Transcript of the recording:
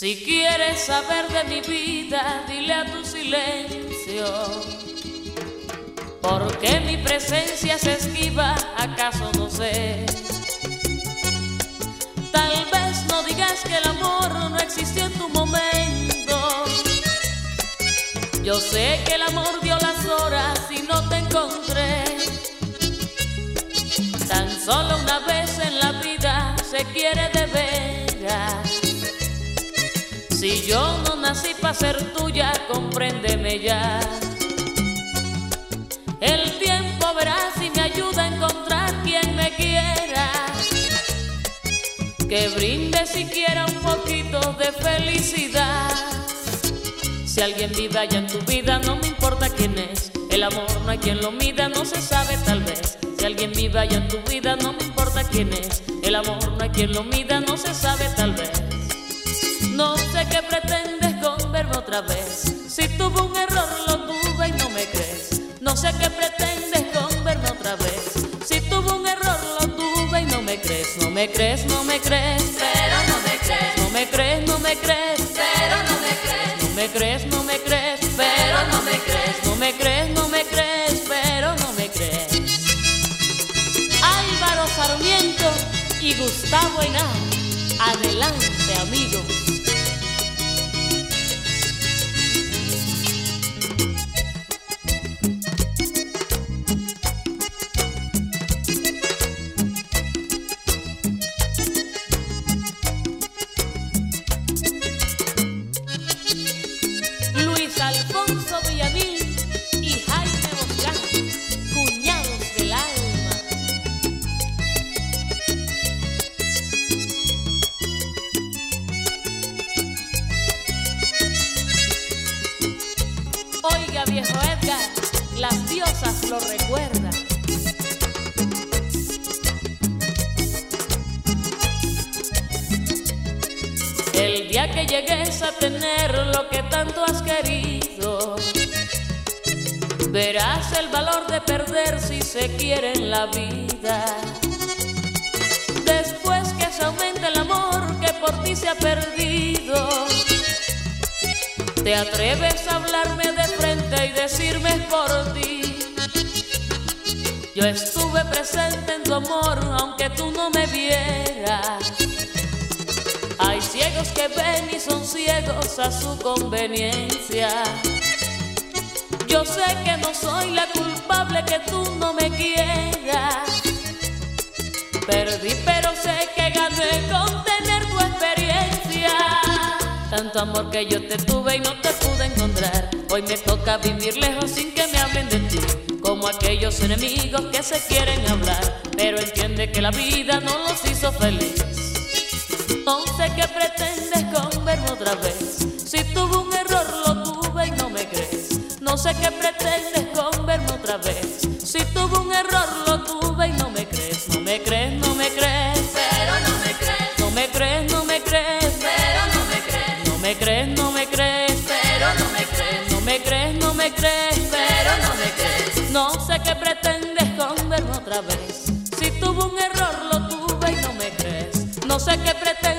Si quieres saber de mi vida, dile a tu silencio. ¿Por qué mi presencia se esquiva? ¿Acaso no sé? Tal vez no digas que el amor no existió en tu momento. Yo sé que el amor dio las horas y no te encontré. Tan solo una vez en la vida se quiere yo no nací para ser tuya, compréndeme ya. El tiempo verá si me ayuda a encontrar quien me quiera. Que brinde siquiera un poquito de felicidad. Si alguien vive allá en tu vida, no me importa quién es. El amor no hay quien lo mida, no se sabe tal vez. Si alguien vive allá en tu vida, no me importa quién es. El amor no hay quien lo mida, no se sabe tal vez. No sé qué pretendes con verme otra vez. Si tuve un error, lo tuve y no me crees. No sé qué pretendes con verme otra vez. Si tuve un error, lo tuve y no me crees. No me crees, no me crees. Pero no me crees. No me crees, no me crees. Pero no me crees. No me crees, no me crees. Pero no me crees. No me crees, no me crees. Pero no me crees. Álvaro Sarmiento y Gustavo Ená. Adelante, amigos. Viejo Edgar, las diosas lo recuerdan. El día que llegues a tener lo que tanto has querido, verás el valor de perder si se quiere en la vida. Después que se aumente el amor que por ti se ha perdido, te atreves a hablarme de y decirme por ti. Yo estuve presente en tu amor aunque tú no me vieras. Hay ciegos que ven y son ciegos a su conveniencia. Yo sé que no soy la culpable que tú no me quieras. Perdí, pero sé que gané con tener tu experiencia. Tanto amor que yo te tuve y no te pude encontrar. Hoy me toca vivir lejos sin que me hablen de ti. Como aquellos enemigos que se quieren hablar. Pero entiende que la vida no los hizo feliz. No sé qué pretendes con verme otra vez. Si tuve un error, lo tuve y no me crees. No sé qué pretendes con verme otra vez. Si tuve un error, lo me crees. Pero no me crees. No sé qué pretendes con verme otra vez. Si tuve un error, lo tuve y no me crees. No sé qué pretendes